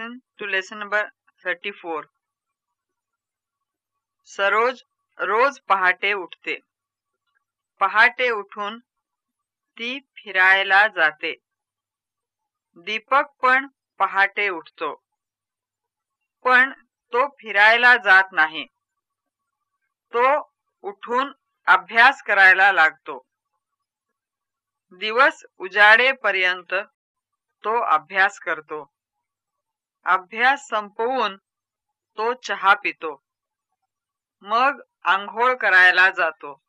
listen to lesson number 34. Saroj रोज पहाटे उठते. पहाटे उठून ती फिरायला जाते. दीपक पण पहाटे उठतो. पण तो फिरायला जात नाही. तो उठून अभ्यास करायला लागतो. दिवस उजाडेपर्यंत तो अभ्यास करतो. अभ्यास संपवून तो चहा पितो. मग आंघोळ करायला जातो.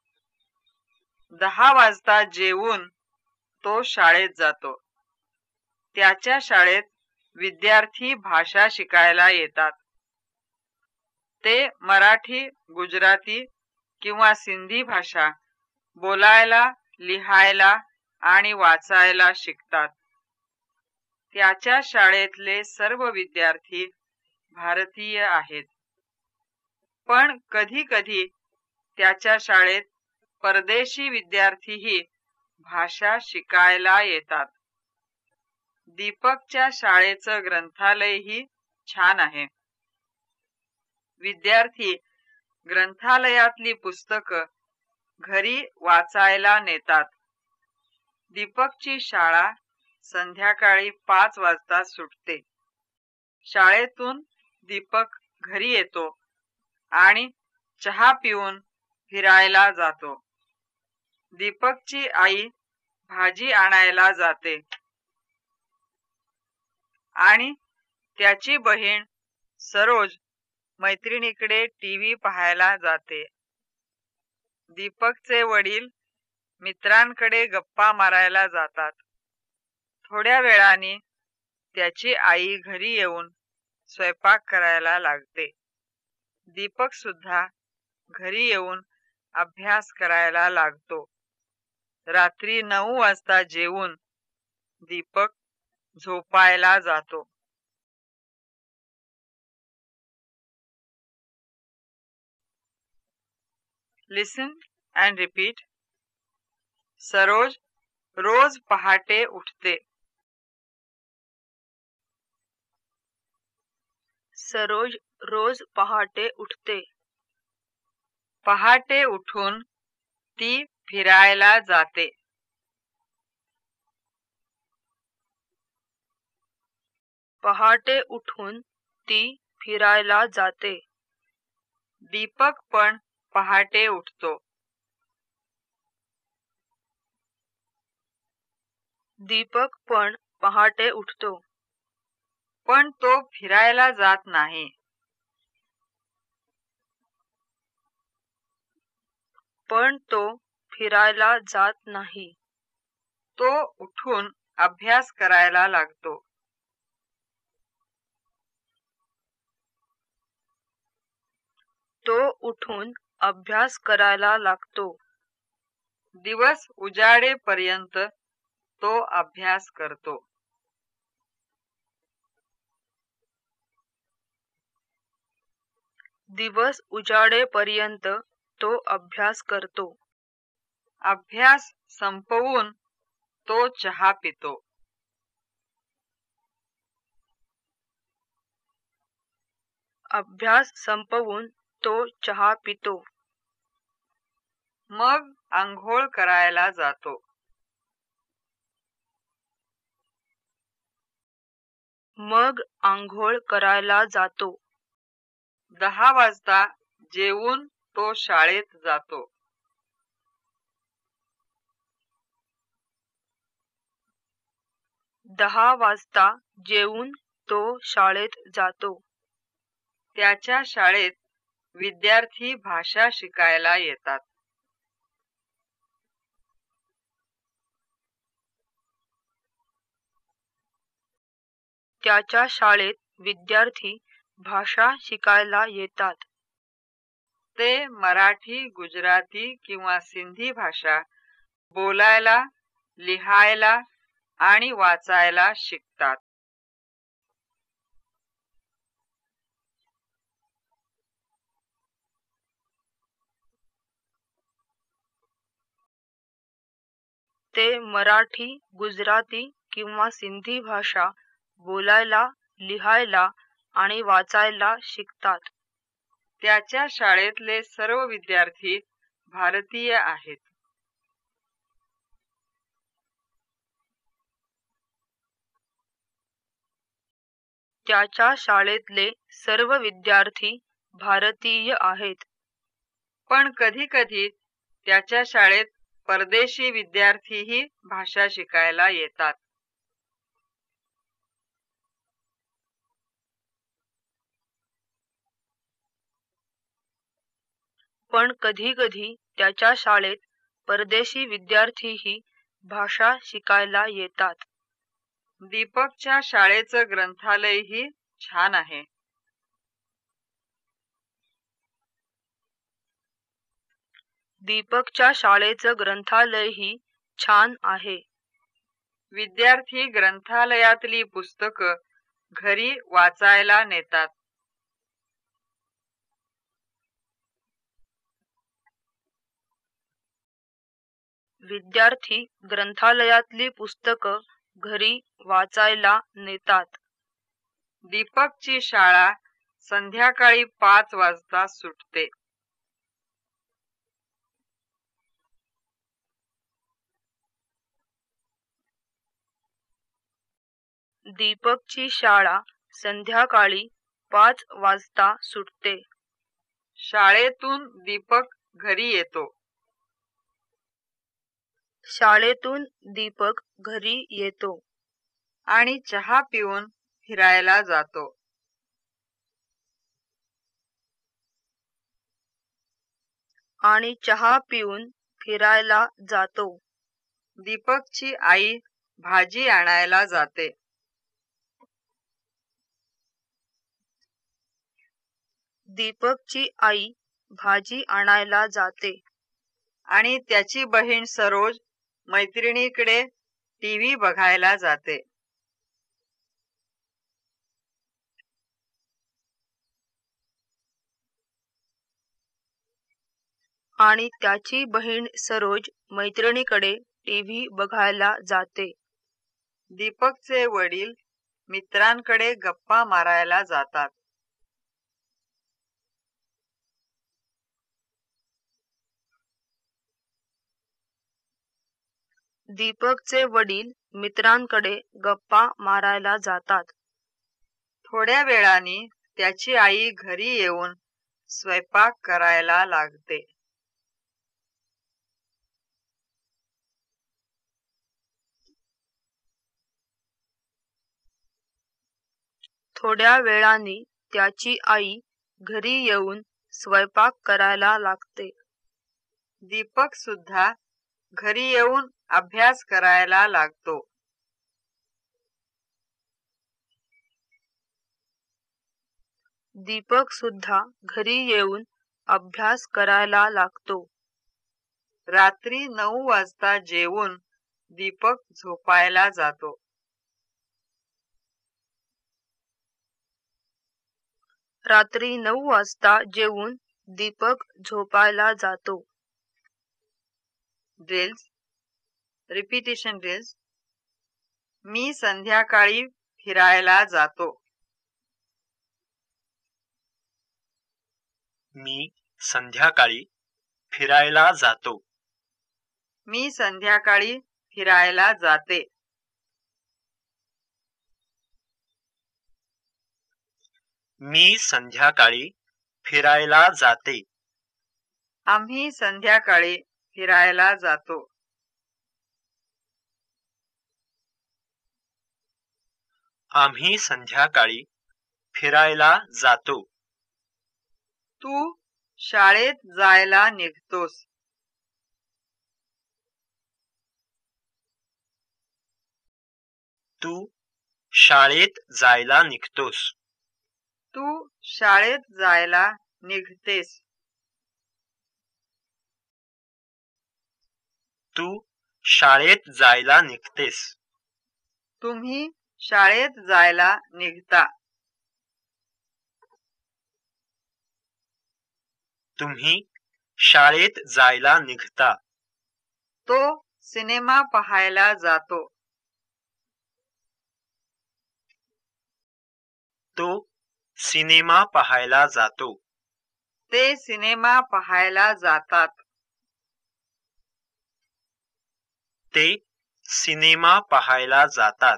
दहा वाजता जेवून तो शाळेत जातो. त्याच्या शाळेत विद्यार्थी भाषा शिकायला येतात. ते मराठी गुजराती किंवा सिंधी भाषा बोलायला लिहायला आणि वाचायला शिकतात. त्याच्या शाळेतले सर्व विद्यार्थी भारतीय आहेत. पण कधी कधी त्याच्या शाळेत परदेशी विद्यार्थीही भाषा शिकायला येतात. दीपकच्या शाळेचं ग्रंथालयही छान आहे. विद्यार्थी ग्रंथालयातली पुस्तकं घरी वाचायला नेतात. दीपकची शाळा संध्याकाळी पाच वाजता सुटते. शाळेतून दीपक घरी येतो आणि चहा पिऊन फिरायला जातो. दीपकची आई भाजी आणायला जाते आणि त्याची बहीण सरोज मैत्रिणीकडे टीव्ही पाहायला जाते. दीपकचे वडील मित्रांकडे गप्पा मारायला जातात. थोड्या वेळाने त्याची आई घरी येऊन स्वयंपाक करायला लागते. दीपक सुद्धा घरी येऊन अभ्यास करायला लागतो. रात्री नऊ वाजता जेवून दीपक झोपायला जातो. लिसन अँड रिपीट सरोज रोज पहाटे उठते. सरोज रोज पहाटे उठते. पहाटे उठून ती फिरायला जाते. पहाटे उठून ती फिरायला जाते. दीपक पण पहाटे उठतो. दीपक पण पहाटे उठतो. पण तो फिरायला जात नाही. पण तो फिरायला जात नाही. तो उठून अभ्यास करायला लागतो. तो उठून अभ्यास करायला लागतो. दिवस उजाडेपर्यंत तो अभ्यास करतो. दिवस उजाडेपर्यंत तो अभ्यास करतो. अभ्यास संपवून तो चहा पितो. अभ्यास संपवून तो चहा पितो. मग आंघोळ करायला जातो. मग आंघोळ करायला जातो. दहा वाजता जेवून तो शाळेत जातो. दहा वाजता जेवून तो शाळेत जातो. त्याच्या शाळेत विद्यार्थी भाषा शिकायला येतात. त्याच्या शाळेत विद्यार्थी भाषा शिकायला येतात. ते मराठी गुजराती किंवा सिंधी भाषा बोलायला लिहायला आणि वाचायला शिकतात. ते मराठी गुजराती किंवा सिंधी भाषा बोलायला लिहायला आणि वाचायला शिकतात. त्याच्या शाळेतले सर्व विद्यार्थी भारतीय आहेत. त्याच्या शाळेतले सर्व विद्यार्थी भारतीय आहेत. पण कधी कधी त्याच्या शाळेत परदेशी विद्यार्थीही भाषा शिकायला येतात. पण कधी कधी त्याच्या शाळेत परदेशी विद्यार्थीही भाषा शिकायला येतात. दीपकच्या शाळेचं ग्रंथालयही छान आहे. दीपकच्या शाळेचं ग्रंथालयही छान आहे. विद्यार्थी ग्रंथालयातली पुस्तकं घरी वाचायला नेतात. विद्यार्थी ग्रंथालयातली पुस्तकं घरी वाचायला नेतात. दीपकची शाळा संध्याकाळी पाच वाजता सुटते. दीपकची शाळा संध्याकाळी पाच वाजता सुटते. शाळेतून दीपक घरी येतो. शाळेतून दीपक घरी येतो आणि चहा पिऊन फिरायला जातो. आणि चहा पिऊन फिरायला जातो. दीपकची आई भाजी आणायला जाते. दीपकची आई भाजी आणायला जाते आणि त्याची बहीण सरोज मैत्रिणीकडे टीव्ही बघायला जाते. आणि त्याची बहीण सरोज मैत्रिणीकडे टीव्ही बघायला जाते. दीपकचे वडील मित्रांकडे गप्पा मारायला जातात. दीपकचे वडील मित्रांकडे गप्पा मारायला जातात. थोड्या वेळाने त्याची आई घरी येऊन स्वयंपाक करायला लागते. थोड्या वेळाने त्याची आई घरी येऊन स्वयंपाक करायला लागते. दीपक सुद्धा घरी येऊन अभ्यास करायला लागतो. दीपक सुद्धा घरी येऊन अभ्यास करायला लागतो. रात्री नऊ वाजता जेवून दीपक झोपायला जातो. रात्री नऊ वाजता जेवून दीपक झोपायला जातो. ड्रिल्स रिपिटिशन ड्रिल्स मी संध्याकाळी फिरायला जातो. मी संध्याकाळी फिरायला जातो. मी संध्याकाळी फिरायला जाते. मी संध्याकाळी फिरायला जाते. आम्ही संध्याकाळी फिरायला जातो. आम्ही संध्याकाळी फिरायला जातो. तू शाळेत जायला निघतोस. तू शाळेत जायला निघतोस. तू शाळेत जायला निघतेस. तू शाळेत जायला निघतेस. तुम्ही शाळेत जायला निघता. तुम्ही शाळेत जायला निघता. तो सिनेमा पाहायला जातो. तो सिनेमा पाहायला जातो. ते सिनेमा पाहायला जातात. ते सिनेमा पाहायला जातात.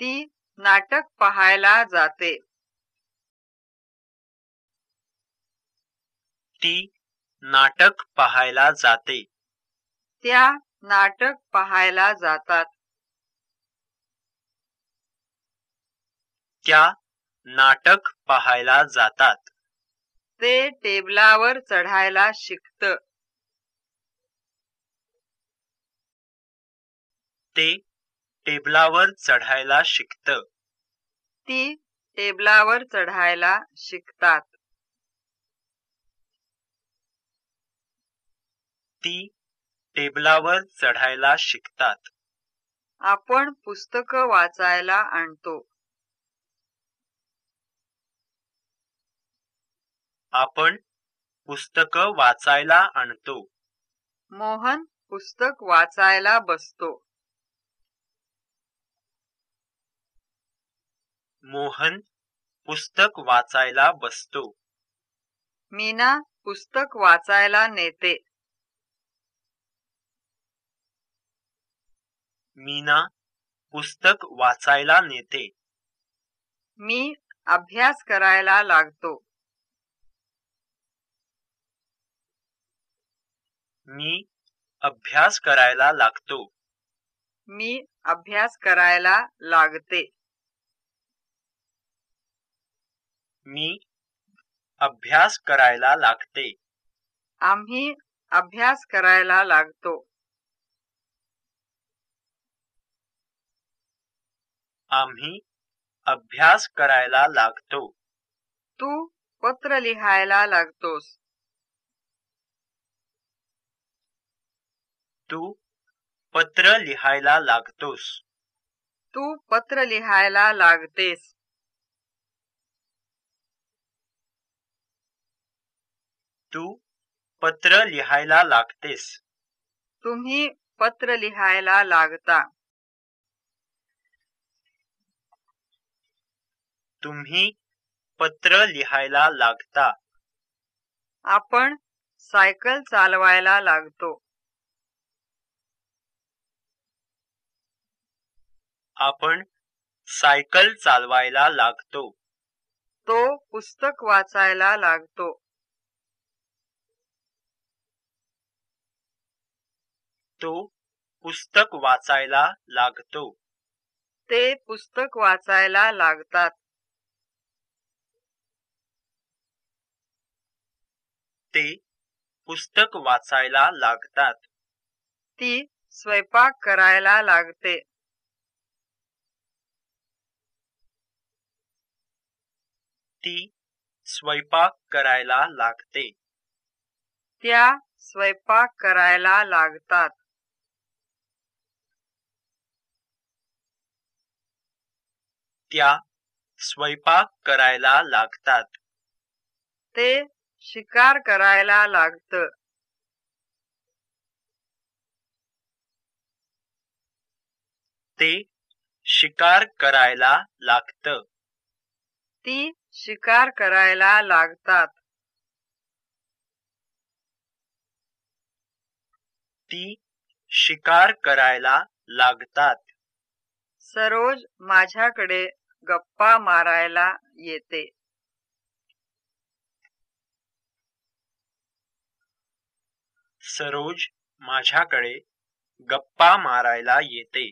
ती नाटक पाहायला जाते. ती नाटक पाहायला जाते. त्या नाटक पाहायला जातात. त्या नाटक पाहायला जातात. ते टेबलावर चढायला शिकत. ते टेबलावर चढायला शिकत. ती टेबलावर चढायला शिकतात. ती टेबलावर चढायला शिकतात. आपण पुस्तक वाचायला आणतो. आपण पुस्तक वाचायला आणतो. मोहन पुस्तक वाचायला बसतो. मोहन पुस्तक वाचायला बसतो. मीना पुस्तक वाचायला नेते. मीना पुस्तक वाचायला नेते. मी अभ्यास करायला लागतो. मी अभ्यास करायला लागतो. मी अभ्यास करायला लागते. मी अभ्यास करायला लागते. आम्ही अभ्यास करायला लागतो. आम्ही अभ्यास करायला लागतो. तू पत्र लिहायला लागतोस. तू पत्र लिहायला लागतोस. तू पत्र लिहायला लागतेस. तू पत्र लिहायला लागतेस. तुम्ही पत्र लिहायला लागता. तुम्ही पत्र लिहायला लागता. आपण सायकल चालवायला लागतो. आपण सायकल चालवायला लागतो. तो पुस्तक वाचायला लागतो. तो पुस्तक वाचायला लागतो. ते पुस्तक वाचायला लागतात. ते पुस्तक वाचायला लागतात. ती स्वयंपाक करायला लागते. ती स्वयंपाक करायला लागते. त्या स्वयंपाक करायला लागतात. त्या स्वयंपाक करायला लागतात. ते शिकार करायला लागत. ते शिकार करायला लागत. ती शिकार करायला लागतात. ती शिकार करायला लागतात. सरोज माझ्याकडे गप्पा मारायला येते. सरोज माझ्याकडे गप्पा मारायला येते.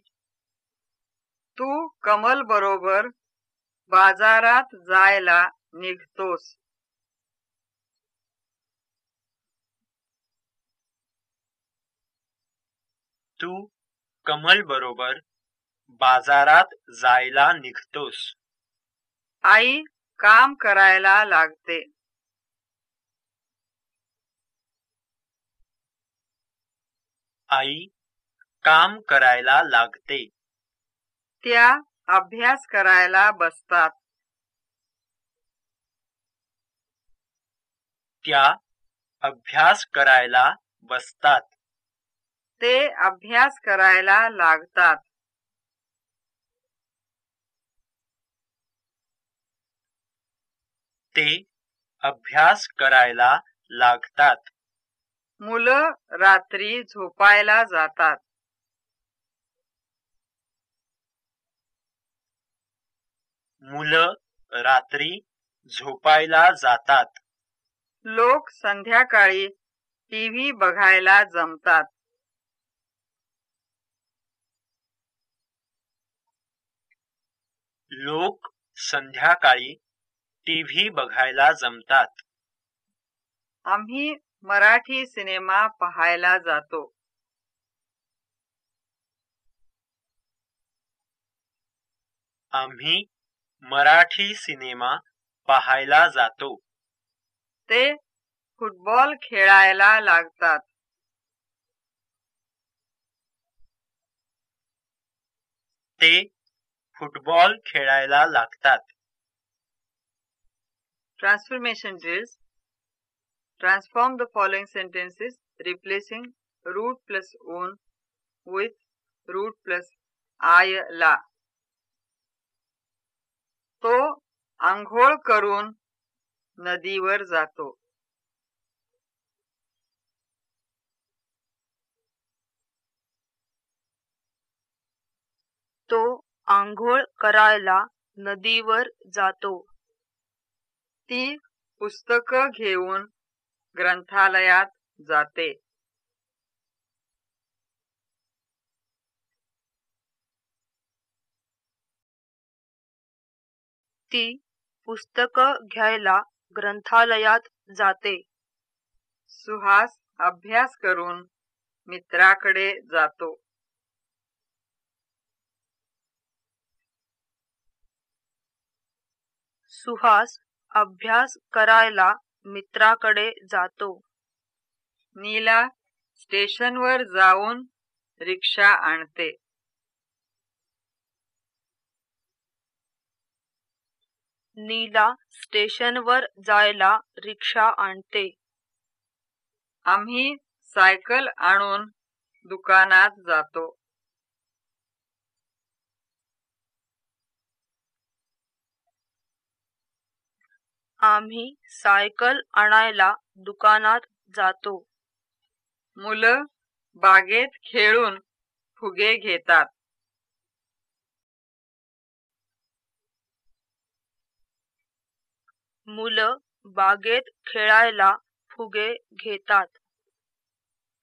तू कमल बरोबर बाजारात जायला निघतोस. तू कमल बरोबर बाजारात जायला निघतोस. आई काम करायला लागते. आई काम करायला लागते. त्या अभ्यास करायला बसतात. त्या अभ्यास करायला बसतात. ते अभ्यास करायला लागतात. ते अभ्यास करायला लागतात. मुलं रात्री झोपायला जातात. मुलं रात्री झोपायला जातात. लोक संध्याकाळी टीव्ही बघायला जमतात. लोक संध्याकाळी टीव्ही बघायला जमतात. आम्ही मराठी सिनेमा पाहायला जातो. आम्ही मराठी सिनेमा पाहायला जातो. ते फुटबॉल खेळायला लागतात. ते फुटबॉल खेळायला लागतात. Transformation drills. Transform the following sentences, replacing root plus own with root plus आय ला तो आंघोळ करून नदीवर जातो तो आंघोळ करायला नदीवर जातो ती पुस्तक घेऊन ग्रंथालयात जाते. ती पुस्तक घ्यायला ग्रंथालयात जाते. सुहास अभ्यास करून मित्राकडे जातो. सुहास अभ्यास करायला मित्राकडे जातो. नीला स्टेशनवर जाऊन रिक्षा आणते. नीला स्टेशनवर जायला रिक्षा आणते. आम्ही सायकल आणून दुकानात जातो. आम्ही सायकल आणायला दुकानात जातो. मुलं बागेत खेळून फुगे घेतात. मुलं बागेत खेळायला फुगे घेतात.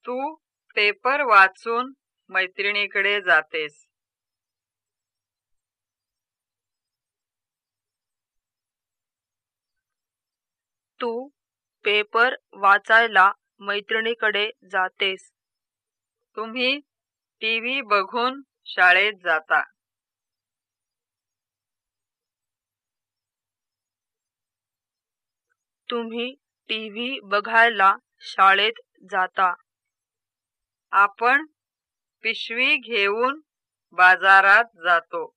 तू पेपर वाचून मैत्रिणीकडे जातेस. तू पेपर वाचायला मैत्रिणीकडे जातेस. तुम्ही टीव्ही बघून शाळेत जाता. तुम्ही टीव्ही बघायला शाळेत जाता. आपण पिशवी घेऊन बाजारात जातो.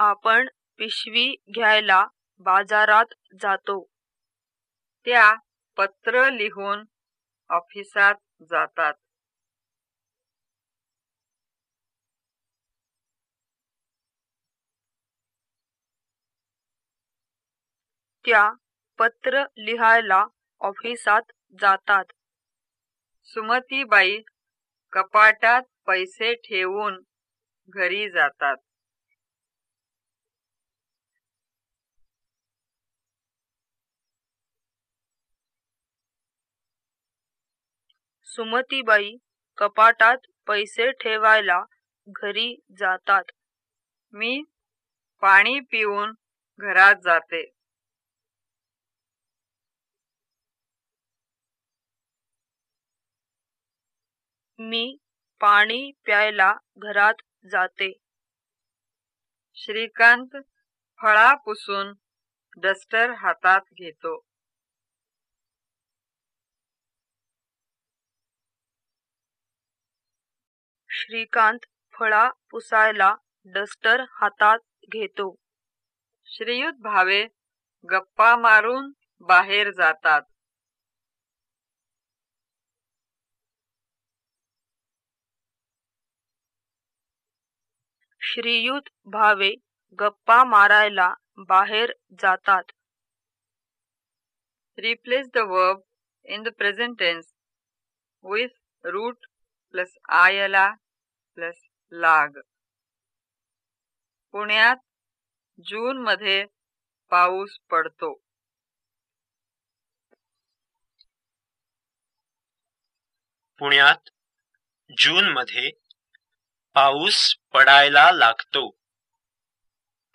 आपण पिशवी घ्यायला बाजारात जातो. त्या पत्र लिहून ऑफिसात जातात. त्या पत्र लिहायला ऑफिसात जातात. सुमतीबाई कपाटात पैसे ठेवून घरी जातात. सुमतीबाई कपाटात पैसे ठेवायला घरी जातात. मी पाणी पिऊन घरात जाते. मी पाणी प्यायला घरात जाते. श्रीकांत फळा पुसून डस्टर हातात घेतो. श्रीकांत फळा पुसायला डस्टर हातात घेतो. श्रीयुत भावे गप्पा मारून बाहेर जातात. श्रीयुत भावे गप्पा मारायला बाहेर जातात. Replace the verb in the present tense with root plus आयला plus lag. पुण्यात जून मध्ये पाऊस पडतो. पुण्यात जून मध्ये पाऊस पडायला लागतो.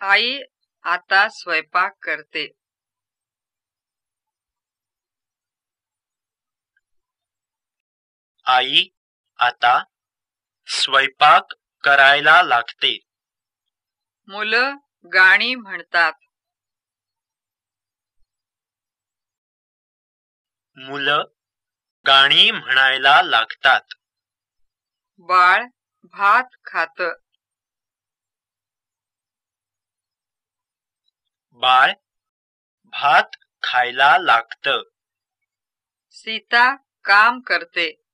आई आता स्वयंपाक करते. आई आता स्वयंपाक करायला लागते. मुलं गाणी म्हणतात. मुलं गाणी म्हणायला लागतात. बाळ भात खात. बाळ भात खायला लागत. सीता काम करते.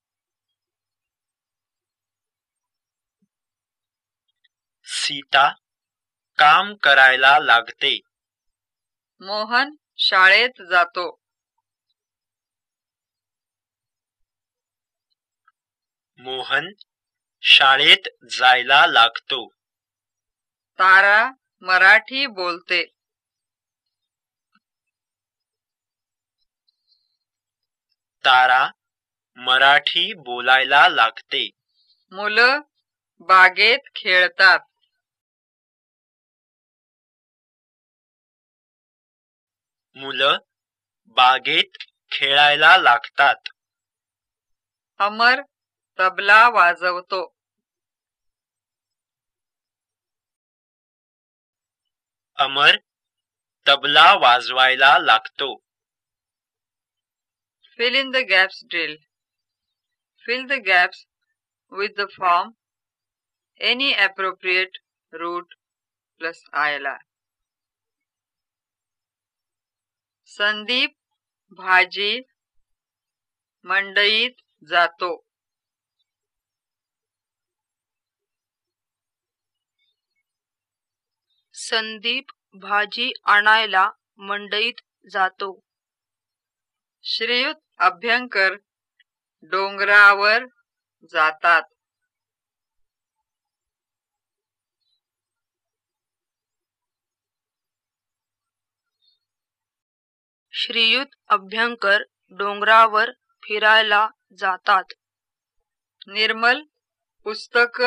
सीता काम करायला लागते. मोहन शाळेत जातो. मोहन शाळेत जायला लागतो. तारा मराठी बोलते. तारा मराठी बोलायला लागते. मुलं बागेत खेळतात. मुलं बागेत खेळायला लागतात. अमर तबला वाजवतो. अमर तबला वाजवायला लागतो. Fill in the gaps drill fill the gaps with the form any appropriate root plus आयला संदीप भाजी मंडईत जातो. संदीप भाजी आणायला मंडईत जातो. श्रीयुत अभ्यंकर डोंगरावर जातात. श्रीयुत अभ्यंकर डोंगरावर फिरायला जातात. निर्मल पुस्तक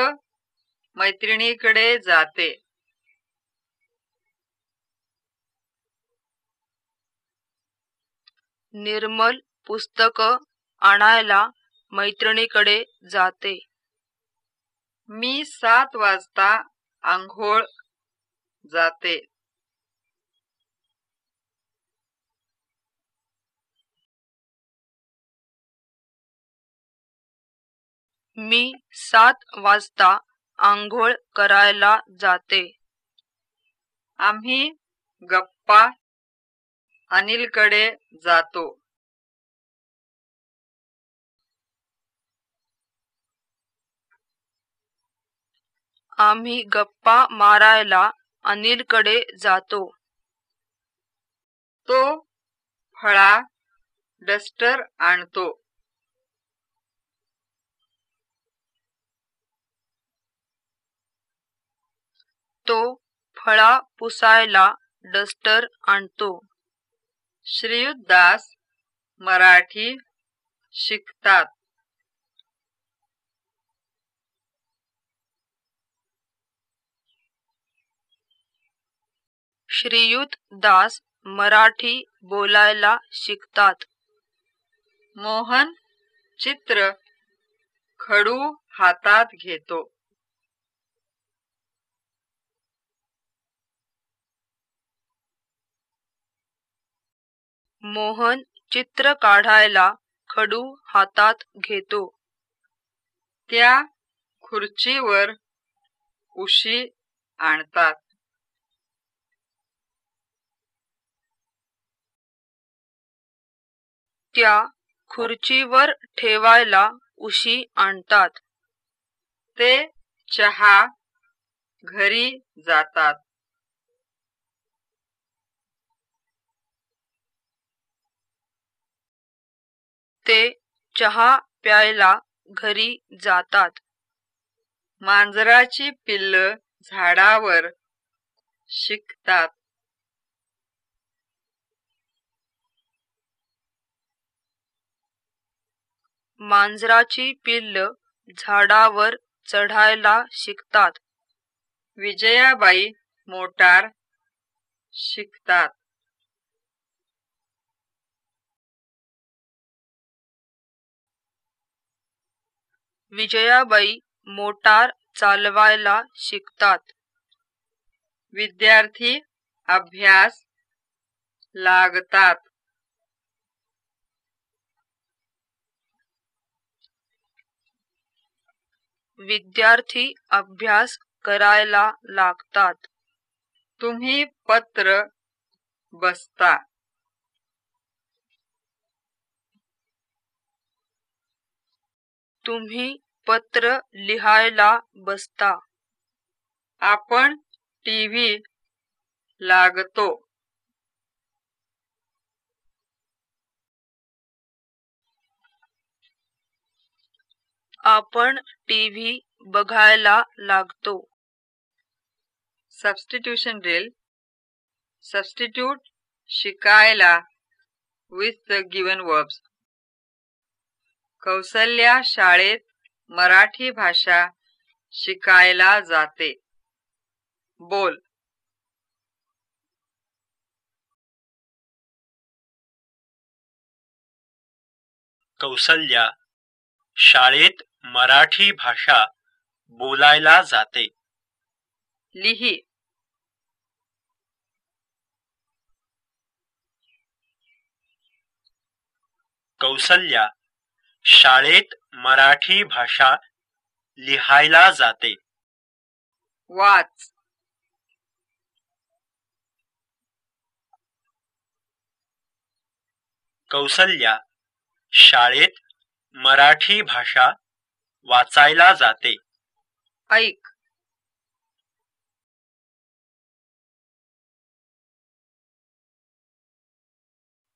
मैत्रिणीकडे जाते. निर्मल पुस्तक आणायला मैत्रिणीकडे जाते. मी सात वाजता आंघोळ जाते. मी सात वाजता आंघोळ करायला जाते. आम्ही गप्पा अनिलकडे जातो. आम्ही गप्पा मारायला अनिलकडे जातो. तो फळा डस्टर आणतो. तो फळा पुसायला डस्टर आणतो. श्रीयुत दास मराठी शिकतात. श्रीयुत दास मराठी बोलायला शिकतात. मोहन चित्र खडू हातात घेतो. मोहन चित्र काढायला खडू हातात घेतो. त्या खुर्चीवर उशी आणतात. त्या खुर्चीवर ठेवायला उशी आणतात. ते चहा घरी जातात. ते चहा प्यायला घरी जातात. मांजराची पिल्ल झाडावर शिकतात. मांजराची पिल्ल झाडावर चढायला शिकतात. विजयाबाई मोटार शिकतात. विजयाबाई मोटार चालवायला शिकतात. विद्यार्थी अभ्यास लागतात. विद्यार्थी अभ्यास करायला लागतात. तुम्ही पत्र बसता. तुम्ही पत्र लिहायला बसता. आपण टीव्ही लागतो. आपण टीव्ही बघायला लागतो. सबस्टिट्यूशन ड्रिल सबस्टिट्यूट शिकायला. With the given verbs Kausalya शाळेत मराठी भाषा शिकायला जाते. बोल. कौसल्या शाळेत मराठी भाषा बोलायला जाते. लिही. कौसल्या शाळेत मराठी भाषा लिहायला जाते. वाच. कौसल्या शाळेत मराठी भाषा वाचायला जाते. ऐक.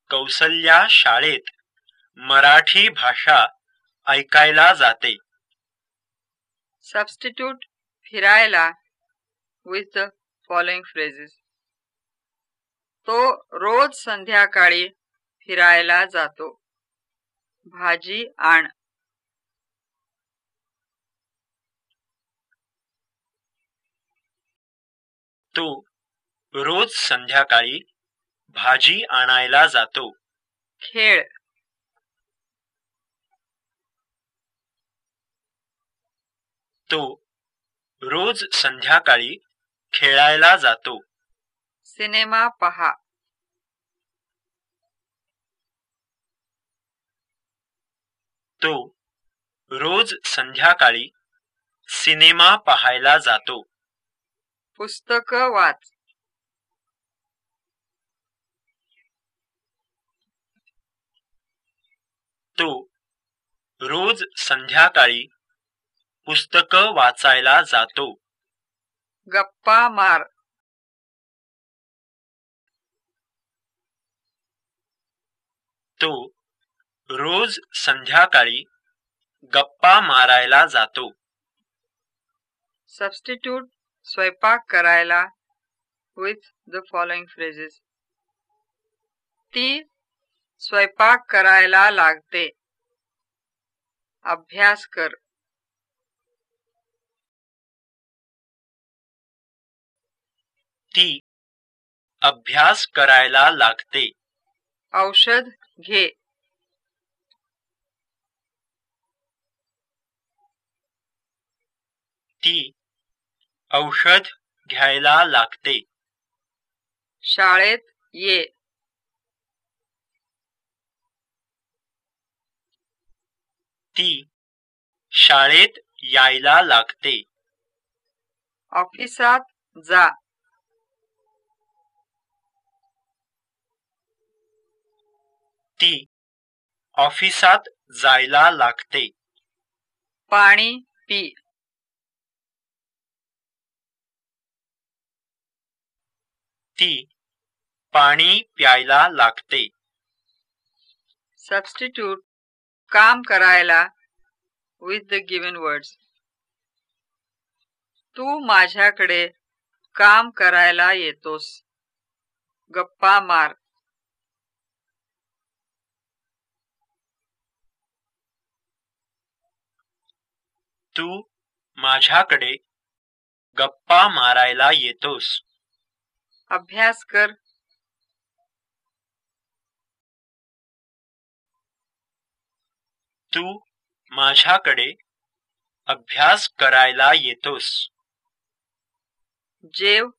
कौसल्या शाळेत मराठी भाषा ऐकायला जाते. सबस्टिट्यूट फिरायला विथ द फॉलोइंग फ्रेजेस तो रोज संध्याकाळी फिरायला जातो. भाजी आण. तो रोज संध्याकाळी भाजी आणायला जातो. खेळ. तो रोज संध्याकाळी खेळायला जातो. सिनेमा पहा. तो रोज संध्याकाळी सिनेमा पाहायला जातो. पुस्तक वाच. तो रोज संध्याकाळी पुस्तक वाचायला जातो. गप्पा मार. तो रोज संध्याकाळी गप्पा मारायला जातो. सबस्टिट्यूट स्वयंपाक करायला विथ द फॉलोइंग फ्रेजेस ती स्वयंपाक करायला लागते. अभ्यास कर. ती अभ्यास करायला लागते. औषध घे. ती औषध घ्यायला लागते. शाळेत ये. ती शाळेत यायला लागते. ऑफिसात जा. ती ऑफिसात जायला लागते. पाणी पी. ती पाणी प्यायला लागते. सबस्टिट्यूट काम करायला विथ द गिवन वर्ड्स तू माझ्याकडे काम करायला येतोस. गप्पा मार. तू माझ्याकडे गप्पा मारायला येतोस. अभ्यास कर. तू माझ्याकडे अभ्यास करायला येतोस. जेव.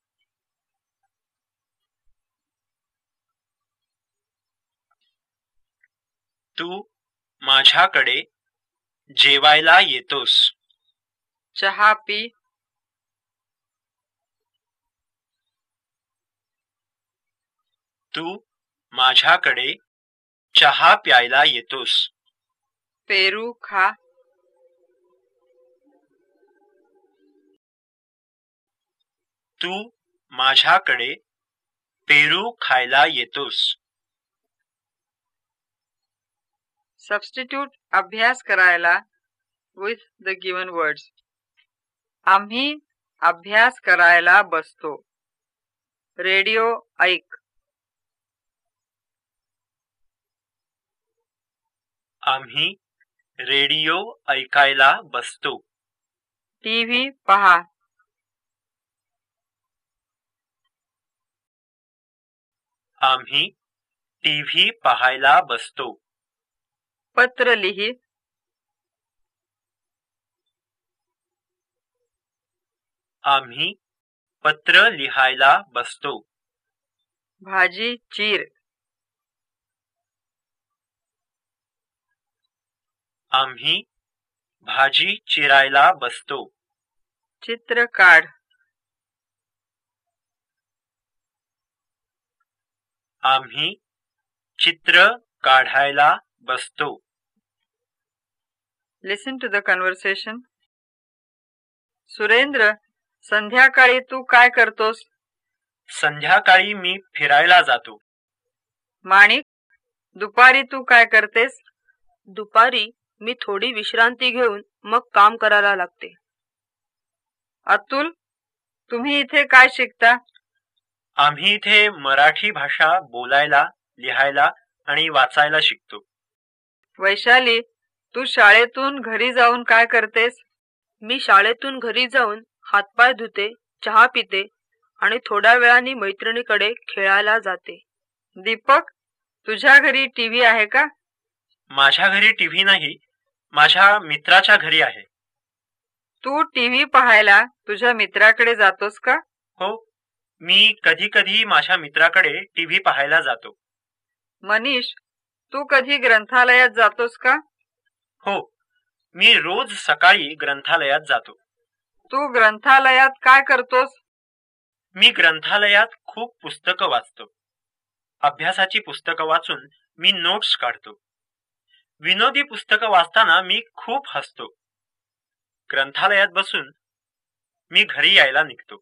तू माझ्याकडे जेवायला येतोस. चहा पी तू माझ्याकडे चहा प्यायला येतोस. पेरू खा. तू माझ्याकडे पेरू खायला येतोस. सबस्टिट्यूट अभ्यास करायला विथ द गिवन वर्ड्स आम्ही अभ्यास करायला बसतो. रेडिओ ऐक. आम्ही रेडिओ ऐकायला बसतो. टीव्ही पहा. आम्ही टीव्ही पाहायला बसतो. पत्र लिही आम्ही पत्र लिहायला बसतो. भाजी चीर. आम्ही भाजी चिरायला बसतो. चित्र काढ. आम्ही चित्र काढायला बसतो. Listen to the conversation Surendra संध्याकाळी तू काय करतोस? संध्याकाळी मी फिरायला जातो. माणिक दुपारी तू काय करतेस? दुपारी मी थोडी विश्रांती घेऊन मग काम करायला लागते. अतुल तुम्ही इथे काय शिकता? आम्ही इथे मराठी भाषा बोलायला लिहायला आणि वाचायला शिकतो. वैशाली तू शाळेतून घरी जाऊन काय करतेस? मी शाळेतून घरी जाऊन हातपाय धुते चहा पिते आणि थोड्या वेळाने मैत्रिणीकडे खेळायला जाते. दीपक तुझ्या घरी टीव्ही आहे का? माझ्या घरी टीव्ही नाही माझ्या मित्राच्या घरी आहे. तू टीव्ही पाहायला तुझ्या मित्राकडे जातोस का? हो मी कधी कधी माझ्या मित्राकडे टीव्ही पाहायला जातो. मनीष तू कधी ग्रंथालयात जातोस का? हो मी रोज सकाळी ग्रंथालयात जातो. तू ग्रंथालयात काय करतोस? मी ग्रंथालयात खूप पुस्तकं वाचतो. अभ्यासाची पुस्तकं वाचून मी नोट्स काढतो. विनोदी पुस्तकं वाचताना मी खूप हसतो. ग्रंथालयात बसून मी घरी यायला निघतो.